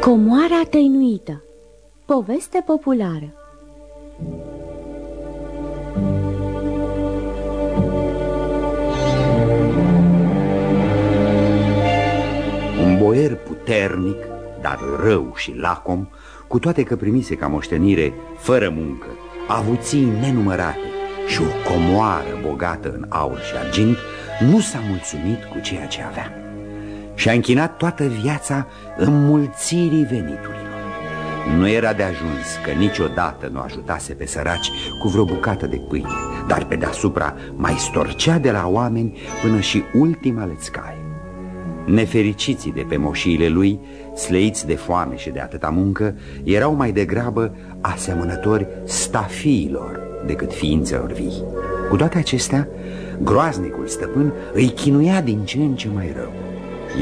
Comoara tăinuită Poveste populară Un boier puternic, dar rău și lacom, cu toate că primise ca moștenire, fără muncă, avuții nenumărate și o comoară bogată în aur și argint, nu s-a mulțumit cu ceea ce avea. Și-a închinat toată viața înmulțirii veniturilor. Nu era de ajuns că niciodată nu ajutase pe săraci cu vreo bucată de pâine, dar pe deasupra mai storcea de la oameni până și ultima lețcaie. Nefericiții de pe moșiile lui, sleiți de foame și de atâta muncă, erau mai degrabă asemănători stafiilor decât ființelor vii. Cu toate acestea, groaznicul stăpân îi chinuia din ce în ce mai rău.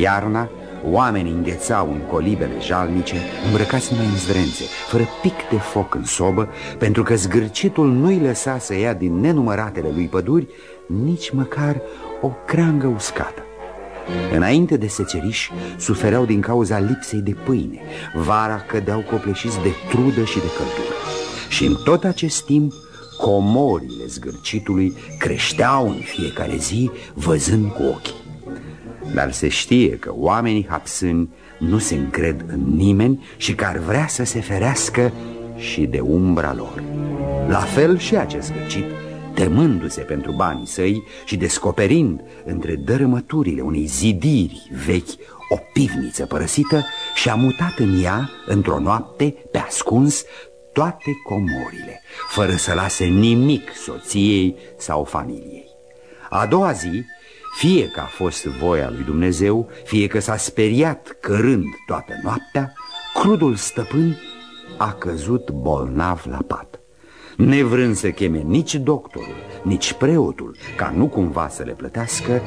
Iarna, oamenii înghețau în colibele jalnice, îmbrăcați numai în zvrențe, fără pic de foc în sobă, pentru că zgârcitul nu-i lăsa să ia din nenumăratele lui păduri nici măcar o creangă uscată. Înainte de seceriș, sufereau din cauza lipsei de pâine, vara cădeau copleșiți de trudă și de căldură. Și în tot acest timp, comorile zgârcitului creșteau în fiecare zi, văzând cu ochii. Dar se știe că oamenii hapsâni nu se încred în nimeni și că ar vrea să se ferească și de umbra lor. La fel și acest zgârcit, temându-se pentru banii săi și descoperind între dărâmăturile unei zidiri vechi o pivniță părăsită, și-a mutat în ea, într-o noapte, pe ascuns, toate comorile, fără să lase nimic soției sau familiei. A doua zi, fie că a fost voia lui Dumnezeu, fie că s-a speriat cărând toată noaptea, crudul stăpân a căzut bolnav la pat. Nevrând să cheme nici doctorul, nici preotul, ca nu cumva să le plătească,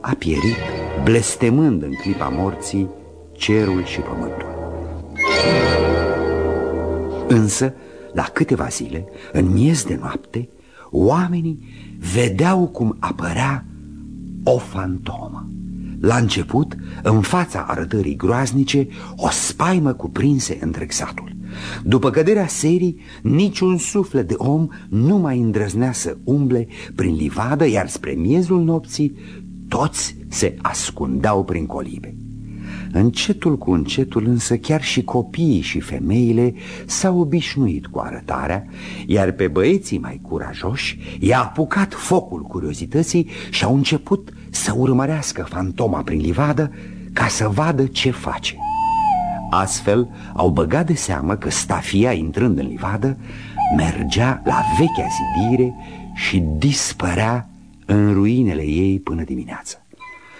a pierit, blestemând în clipa morții cerul și pământul. Însă, la câteva zile, în miez de noapte, oamenii vedeau cum apărea o fantomă. La început, în fața arătării groaznice, o spaimă cuprinse întreg satul. După căderea serii, niciun suflet de om nu mai îndrăznea să umble prin livadă, iar spre miezul nopții toți se ascundeau prin colibe. Încetul cu încetul însă chiar și copiii și femeile s-au obișnuit cu arătarea, iar pe băieții mai curajoși i-a apucat focul curiozității și au început să urmărească fantoma prin livadă ca să vadă ce face. Astfel au băgat de seamă că stafia, intrând în livadă, mergea la vechea zidire și dispărea în ruinele ei până dimineață.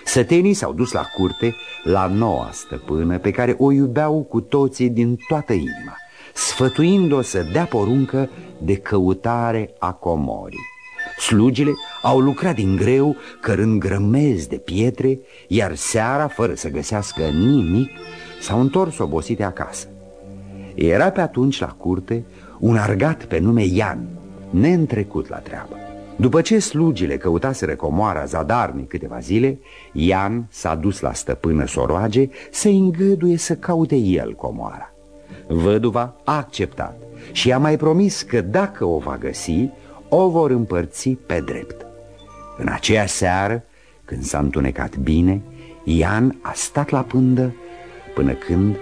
Sătenii s-au dus la curte la noua stăpână pe care o iubeau cu toții din toată inima, sfătuind-o să dea poruncă de căutare a comorii. Slugile au lucrat din greu, cărând grămezi de pietre, iar seara, fără să găsească nimic, s-au întors obosite acasă. Era pe atunci la curte un argat pe nume Ian, neîntrecut la treabă. După ce slugile căutaseră comoara zadarnic câteva zile, Ian s-a dus la stăpână soroage să îngăduie să caute el comoara. Văduva a acceptat și a mai promis că dacă o va găsi, o vor împărți pe drept. În aceea seară, când s-a întunecat bine, Ian a stat la pândă până când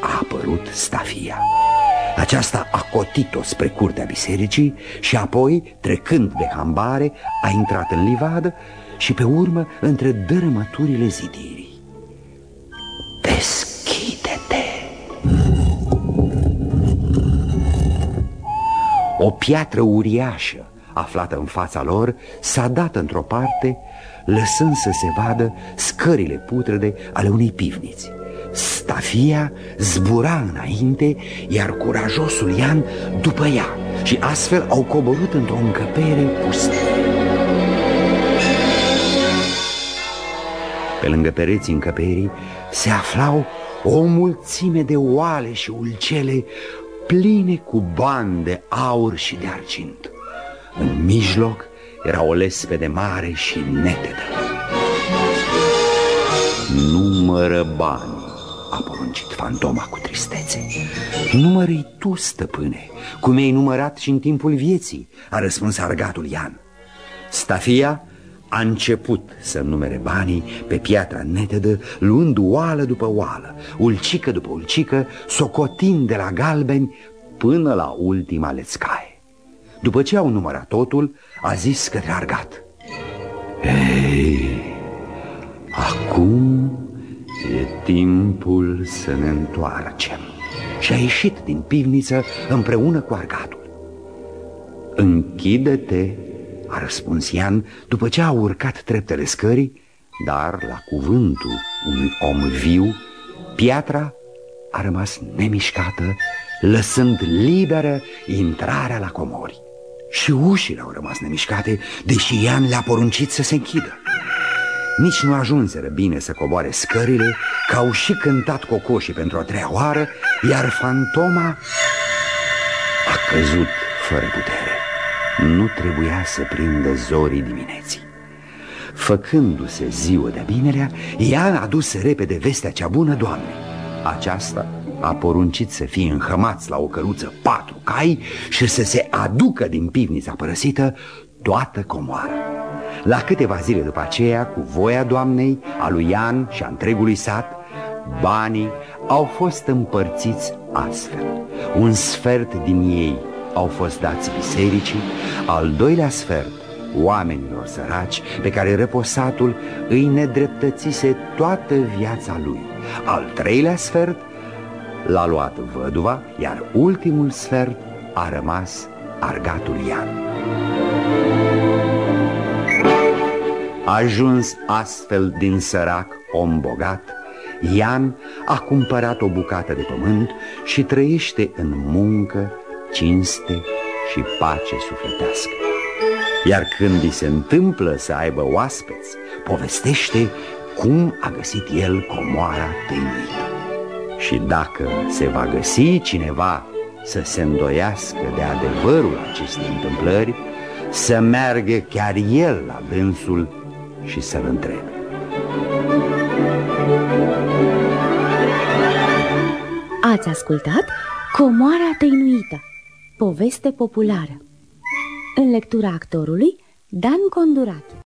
a apărut stafia. Aceasta a cotit-o spre curtea bisericii și apoi, trecând de hambare, a intrat în livadă și pe urmă între dărâmăturile zidirii. Deschide-te! O piatră uriașă aflată în fața lor s-a dat într-o parte, lăsând să se vadă scările putrede ale unei pivniți. Stafia zbura înainte, iar curajosul Ian după ea și astfel au coborât într-o încăpere pustie. Pe lângă pereții încăperii se aflau o mulțime de oale și ulcele pline cu bani de aur și de argint. În mijloc era o lespede mare și netedă. Numără bani a poruncit fantoma cu tristețe Numărâi tu, stăpâne, cum ai numărat și în timpul vieții A răspuns argatul Ian Stafia a început să numere banii pe piatra netedă, luând oală după oală, ulcică după ulcică, socotind de la galbeni până la ultima lețcaie. După ce au numărat totul, a zis către argat. Ei, acum e timpul să ne întoarcem. Și a ieșit din pivniță împreună cu argatul. Închide-te a răspuns Ian după ce a urcat treptele scării, dar la cuvântul unui om viu, piatra a rămas nemișcată, lăsând liberă intrarea la comori. Și ușile au rămas nemișcate, deși Ian le-a poruncit să se închidă. Nici nu ajunseră bine să coboare scările, că au și cântat cocoșii pentru a treia oară, iar fantoma a căzut fără putere nu trebuia să prindă zorii dimineții. Făcându-se ziua de binerea, ea a dus repede vestea cea bună doamnei. Aceasta a poruncit să fie înhămați la o căruță patru cai și să se aducă din pivnița părăsită toată comoara. La câteva zile după aceea, cu voia doamnei, a lui Ian și a întregului sat, banii au fost împărțiți astfel. Un sfert din ei au fost dați bisericii, al doilea sfert oamenilor săraci pe care răposatul îi nedreptățise toată viața lui. Al treilea sfert l-a luat văduva, iar ultimul sfert a rămas argatul Ian. Ajuns astfel din sărac om bogat, Ian a cumpărat o bucată de pământ și trăiește în muncă cinste și pace sufletească. Iar când îi se întâmplă să aibă oaspeți, povestește cum a găsit el comoara tăinuită. Și dacă se va găsi cineva să se îndoiască de adevărul acestei întâmplări, să meargă chiar el la dânsul și să-l întrebe. Ați ascultat Comoara tăinuită Poveste populară În lectura actorului Dan Condurache